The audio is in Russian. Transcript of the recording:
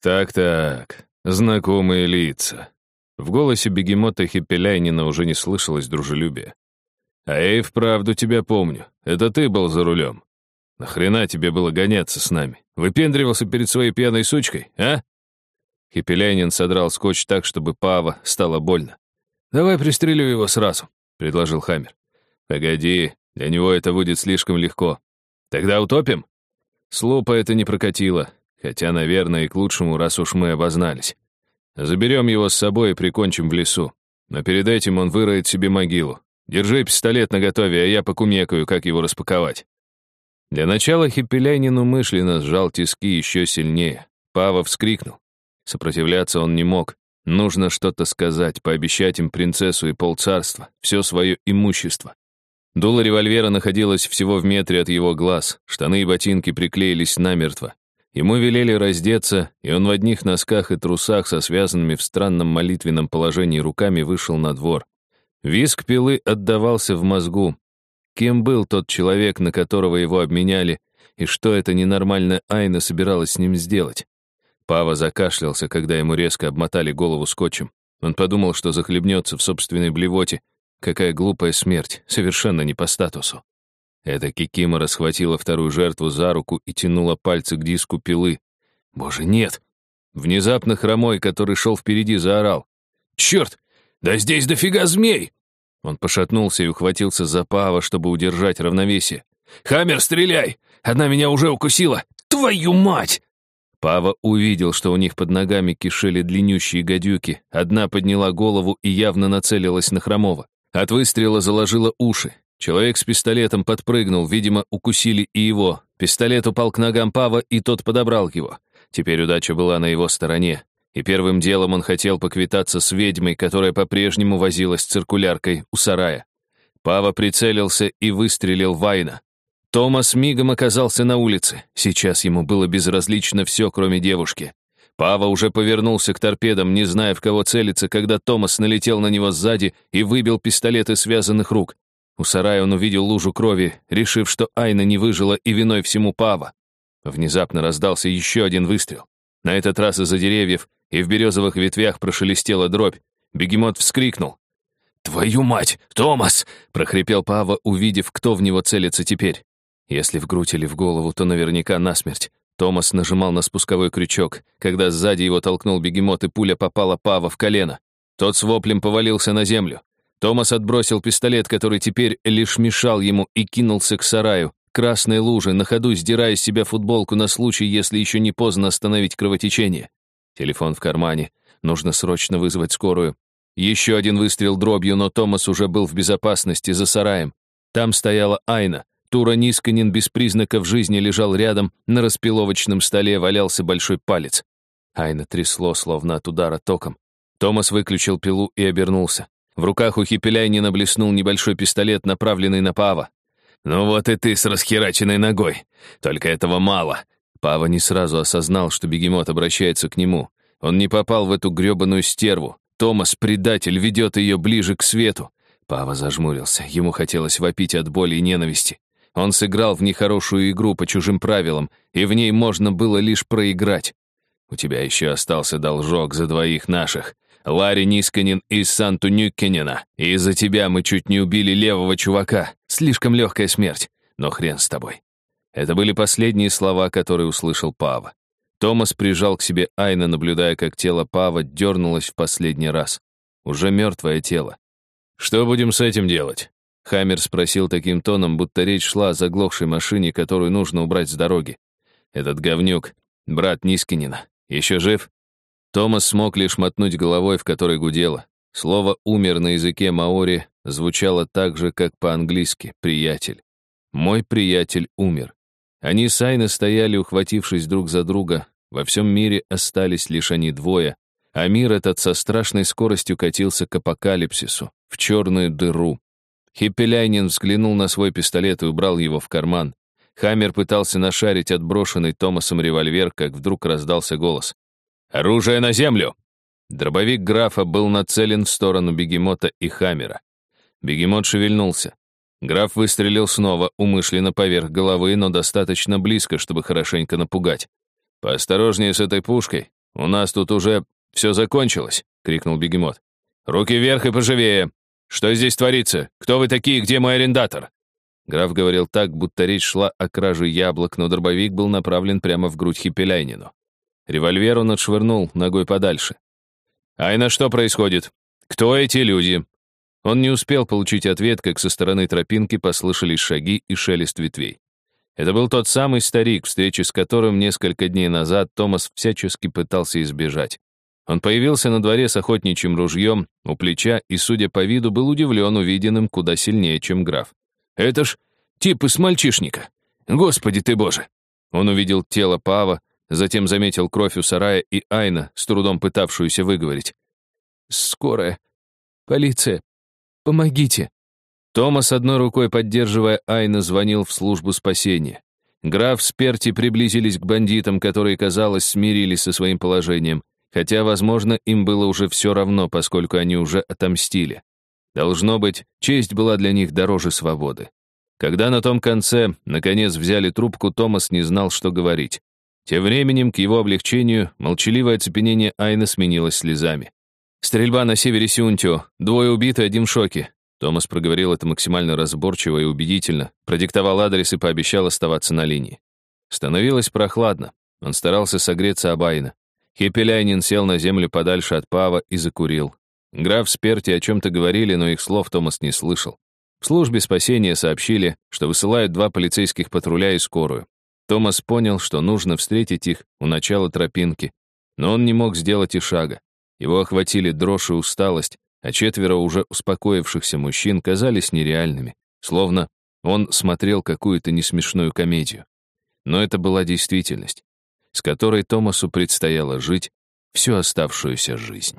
Так-так, знакомые лица. В голосе бегемота Хиппеляйнина уже не слышалось дружелюбия. А я и вправду тебя помню. Это ты был за рулем. Нахрена тебе было гоняться с нами? Выпендривался перед своей пьяной сучкой, а? Хиппеляйнин содрал скотч так, чтобы Пава стало больно. «Давай пристрелю его сразу», — предложил Хаммер. «Погоди, для него это будет слишком легко. Тогда утопим?» Слопа это не прокатило, хотя, наверное, и к лучшему, раз уж мы обознались. Заберем его с собой и прикончим в лесу. Но перед этим он выроет себе могилу. Держи пистолет наготове, а я покумекаю, как его распаковать. Для начала Хиппеляйнин умышленно сжал тиски еще сильнее. Пава вскрикнул. Сопротивляться он не мог. Нужно что-то сказать, пообещать им принцессу и полцарства, все свое имущество. Дуло револьвера находилось всего в метре от его глаз, штаны и ботинки приклеились намертво. Ему велели раздеться, и он в одних носках и трусах со связанными в странном молитвенном положении руками вышел на двор. Виск пилы отдавался в мозгу. Кем был тот человек, на которого его обменяли, и что эта ненормальная Айна собиралась с ним сделать? Пава закашлялся, когда ему резко обмотали голову скотчем. Он подумал, что захлебнется в собственной блевоте. Какая глупая смерть, совершенно не по статусу. Эта кикима расхватила вторую жертву за руку и тянула пальцы к диску пилы. Боже, нет! Внезапно хромой, который шел впереди, заорал. «Черт! Да здесь дофига змей!» Он пошатнулся и ухватился за Пава, чтобы удержать равновесие. «Хаммер, стреляй! Одна меня уже укусила! Твою мать!» Пава увидел, что у них под ногами кишели длиннющие гадюки. Одна подняла голову и явно нацелилась на Хромова. От выстрела заложила уши. Человек с пистолетом подпрыгнул, видимо, укусили и его. Пистолет упал к ногам Пава, и тот подобрал его. Теперь удача была на его стороне. И первым делом он хотел поквитаться с ведьмой, которая по-прежнему возилась циркуляркой у сарая. Пава прицелился и выстрелил Вайна. Томас мигом оказался на улице. Сейчас ему было безразлично все, кроме девушки. Пава уже повернулся к торпедам, не зная, в кого целиться, когда Томас налетел на него сзади и выбил пистолет из связанных рук. У сарая он увидел лужу крови, решив, что Айна не выжила и виной всему Пава. Внезапно раздался еще один выстрел. На этот раз из-за деревьев и в березовых ветвях прошелестела дробь. Бегемот вскрикнул. «Твою мать! Томас!» — прохрипел Пава, увидев, кто в него целится теперь. Если в грудь или в голову, то наверняка насмерть. Томас нажимал на спусковой крючок. Когда сзади его толкнул бегемот, и пуля попала Пава в колено. Тот с воплем повалился на землю. Томас отбросил пистолет, который теперь лишь мешал ему, и кинулся к сараю, красной луже, на ходу сдирая с себя футболку на случай, если еще не поздно остановить кровотечение. Телефон в кармане. Нужно срочно вызвать скорую. Еще один выстрел дробью, но Томас уже был в безопасности за сараем. Там стояла Айна. Тура Нисканин без признаков жизни лежал рядом, на распиловочном столе валялся большой палец. Айна трясло, словно от удара током. Томас выключил пилу и обернулся. В руках у Хипеляйнина блеснул небольшой пистолет, направленный на Пава. «Ну вот и ты с расхераченной ногой. Только этого мало». Пава не сразу осознал, что бегемот обращается к нему. Он не попал в эту грёбаную стерву. Томас, предатель, ведет ее ближе к свету. Пава зажмурился. Ему хотелось вопить от боли и ненависти. Он сыграл в нехорошую игру по чужим правилам, и в ней можно было лишь проиграть. У тебя еще остался должок за двоих наших. Ларри Нисканин из Санту Нюккенена. И из-за тебя мы чуть не убили левого чувака. Слишком легкая смерть. Но хрен с тобой. Это были последние слова, которые услышал Пава. Томас прижал к себе Айна, наблюдая, как тело Пава дернулось в последний раз. Уже мертвое тело. «Что будем с этим делать?» Хаммер спросил таким тоном, будто речь шла о заглохшей машине, которую нужно убрать с дороги. «Этот говнюк, брат Нискинина, еще жив?» Томас смог лишь мотнуть головой, в которой гудело. Слово «умер» на языке маори звучало так же, как по-английски «приятель». «Мой приятель умер». Они с Айной стояли, ухватившись друг за друга. Во всем мире остались лишь они двое, а мир этот со страшной скоростью катился к апокалипсису, в черную дыру, Хиппеляйнин взглянул на свой пистолет и убрал его в карман. Хаммер пытался нашарить отброшенный Томасом револьвер, как вдруг раздался голос. «Оружие на землю!» Дробовик графа был нацелен в сторону бегемота и Хаммера. Бегемот шевельнулся. Граф выстрелил снова, умышленно поверх головы, но достаточно близко, чтобы хорошенько напугать. «Поосторожнее с этой пушкой. У нас тут уже все закончилось», — крикнул бегемот. «Руки вверх и поживее! Что здесь творится? Кто вы такие? Где мой арендатор?» Граф говорил так, будто речь шла о краже яблок, но дробовик был направлен прямо в грудь Хипеляйнину. Револьвер он отшвырнул ногой подальше. «Айна, что происходит? Кто эти люди?» Он не успел получить ответ, как со стороны тропинки послышались шаги и шелест ветвей. Это был тот самый старик, встречи с которым несколько дней назад Томас всячески пытался избежать. Он появился на дворе с охотничьим ружьем у плеча и, судя по виду, был удивлен увиденным куда сильнее, чем граф. «Это ж тип из мальчишника! Господи ты боже!» Он увидел тело Пава, затем заметил кровь у сарая и Айна, с трудом пытавшуюся выговорить. «Скорая! Полиция! Помогите!» Томас, одной рукой поддерживая Айна, звонил в службу спасения. Граф с Перти приблизились к бандитам, которые, казалось, смирились со своим положением, хотя, возможно, им было уже все равно, поскольку они уже отомстили. Должно быть, честь была для них дороже свободы. Когда на том конце, наконец, взяли трубку, Томас не знал, что говорить. Тем временем, к его облегчению, молчаливое оцепенение Айна сменилось слезами. «Стрельба на севере Сюнтио. Двое убиты, один в шоке. Томас проговорил это максимально разборчиво и убедительно, продиктовал адрес и пообещал оставаться на линии. Становилось прохладно. Он старался согреться об Айна. Хепеляйнин сел на землю подальше от Пава и закурил. Граф с Перти о чем-то говорили, но их слов Томас не слышал. В службе спасения сообщили, что высылают два полицейских патруля и скорую. Томас понял, что нужно встретить их у начала тропинки, но он не мог сделать и шага. Его охватили дрожь и усталость, а четверо уже успокоившихся мужчин казались нереальными, словно он смотрел какую-то несмешную комедию. Но это была действительность, с которой Томасу предстояло жить всю оставшуюся жизнь.